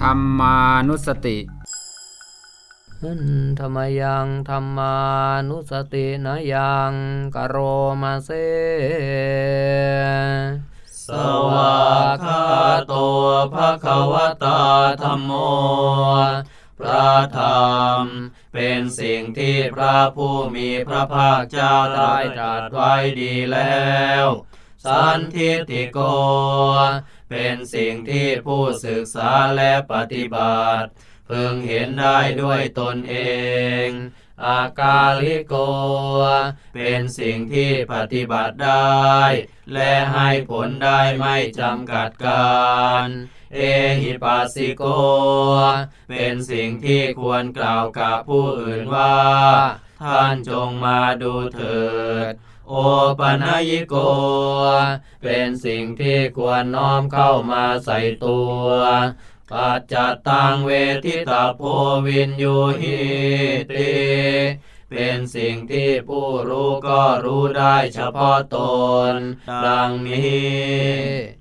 ธรรมานุสติธรรมยังธรรมานุสตินะยังกโรมาเซสวากขาโตภะคะวตาธรรมโม พระธรรม เป็นสิ่งที่พระผู้มีพระภาคเจ้าได้ตรัสไว้ดีแล้ว สันทิติโก เป็นสิ่งที่ผู้ศึกษาและปฏิบัติ พึงเห็นได้ด้วยตนเองอากาลิโก เป็นสิ่งที่ปฏิบัติได้ และให้ผลได้ไม่จำกัดการเอหิปัสสิโก เป็นสิ่งที่ควรกล่าวกับผู้อื่นว่า ท่านจงมาดูเถิด โอปนัยิโก เป็นสิ่งที่ควรน้อมเข้ามาใส่ตัวปัจจตังเวทิตาโพวินยูหิติเป็นสิ่งที่ผู้รู้ก็รู้ได้เฉพาะตน ดังนี้